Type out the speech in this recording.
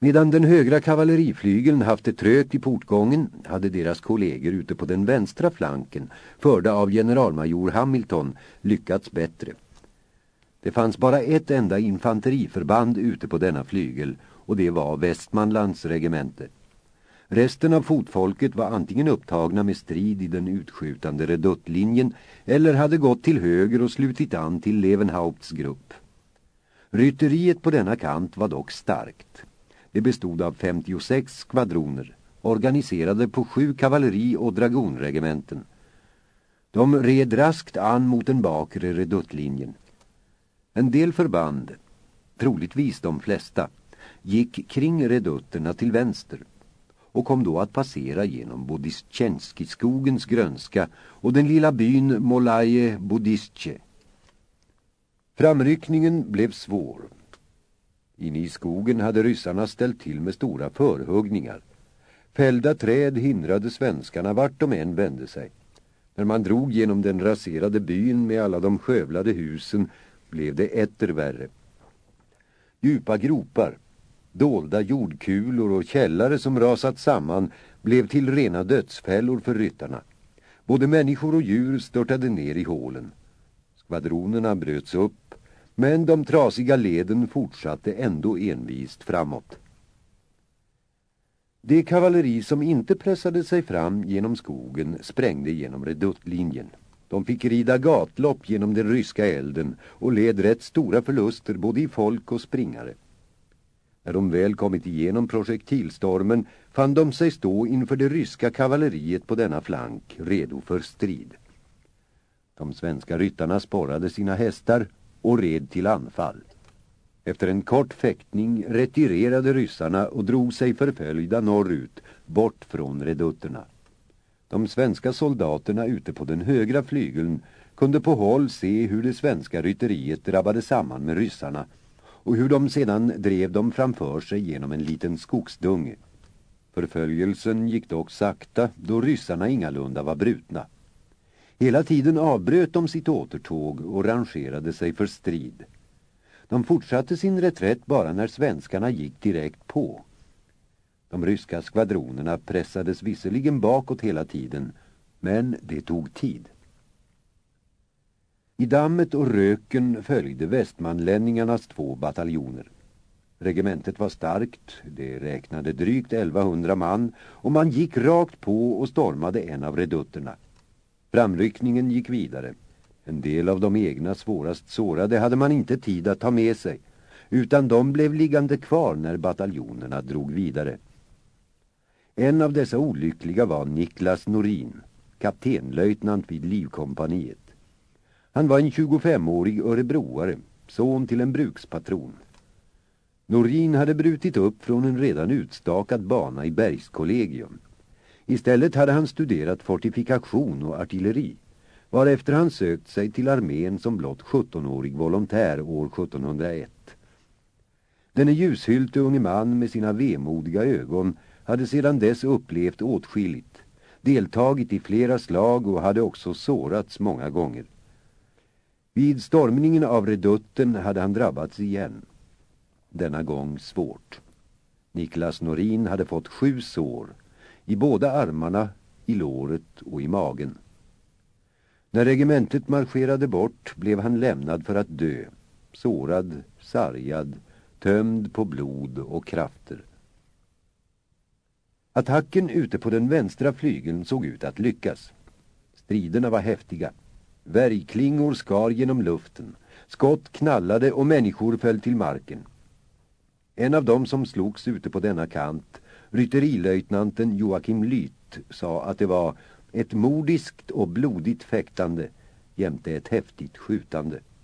Medan den högra kavalleriflygeln haft det trögt i portgången hade deras kollegor ute på den vänstra flanken, förda av generalmajor Hamilton, lyckats bättre. Det fanns bara ett enda infanteriförband ute på denna flygel och det var Västmanlands regemente. Resten av fotfolket var antingen upptagna med strid i den utskjutande reduttlinjen eller hade gått till höger och slutit an till Levenhaupts grupp. Rytteriet på denna kant var dock starkt. Det bestod av 56 skvadroner, organiserade på sju kavalleri- och dragonregementen. De red raskt an mot den bakre reduttlinjen. En del förband, troligtvis de flesta, gick kring redutterna till vänster och kom då att passera genom Bodistjenskiskogens grönska och den lilla byn Molaje Bodistje. Framryckningen blev svår. Inne i skogen hade ryssarna ställt till med stora förhuggningar. Fällda träd hindrade svenskarna vart de än vände sig. När man drog genom den raserade byn med alla de skövlade husen blev det etter värre. Djupa gropar, dolda jordkulor och källare som rasat samman blev till rena dödsfällor för ryttarna. Både människor och djur störtade ner i hålen. Skvadronerna bröts upp, men de trasiga leden fortsatte ändå envist framåt. Det kavalleri som inte pressade sig fram genom skogen sprängde genom reduttlinjen. De fick rida gatlopp genom den ryska elden och led rätt stora förluster både i folk och springare. När de väl kommit igenom projektilstormen fann de sig stå inför det ryska kavalleriet på denna flank, redo för strid. De svenska ryttarna sporrade sina hästar och red till anfall. Efter en kort fäktning retirerade ryssarna och drog sig förföljda norrut, bort från redutterna. De svenska soldaterna ute på den högra flygeln kunde på håll se hur det svenska rytteriet drabbade samman med ryssarna och hur de sedan drev dem framför sig genom en liten skogsdunge. Förföljelsen gick dock sakta då ryssarna ingalunda var brutna. Hela tiden avbröt de sitt återtåg och rangerade sig för strid. De fortsatte sin reträtt bara när svenskarna gick direkt på. De ryska skvadronerna pressades visserligen bakåt hela tiden, men det tog tid. I dammet och röken följde västmanlänningarnas två bataljoner. Regementet var starkt, det räknade drygt 1100 man och man gick rakt på och stormade en av redutterna. Framryckningen gick vidare. En del av de egna svårast sårade hade man inte tid att ta med sig, utan de blev liggande kvar när bataljonerna drog vidare. En av dessa olyckliga var Niklas Norin, kaptenlöjtnant vid livkompaniet. Han var en 25-årig örebroare, son till en brukspatron. Norin hade brutit upp från en redan utstakad bana i Bergskollegium. Istället hade han studerat fortifikation och artilleri, varefter han sökt sig till armén som blott 17-årig volontär år 1701. Denne ljushylte unge man med sina vemodiga ögon hade sedan dess upplevt åtskilligt, deltagit i flera slag och hade också sårats många gånger. Vid stormningen av redutten hade han drabbats igen. Denna gång svårt. Niklas Norin hade fått sju sår, i båda armarna, i låret och i magen. När regementet marscherade bort blev han lämnad för att dö, sårad, sargad, tömd på blod och krafter. Attacken ute på den vänstra flygeln såg ut att lyckas. Striderna var häftiga. Värjklingor skar genom luften. Skott knallade och människor föll till marken. En av dem som slogs ute på denna kant, rytterilöjtnanten Joakim Lyt, sa att det var ett modiskt och blodigt fäktande jämte ett häftigt skjutande.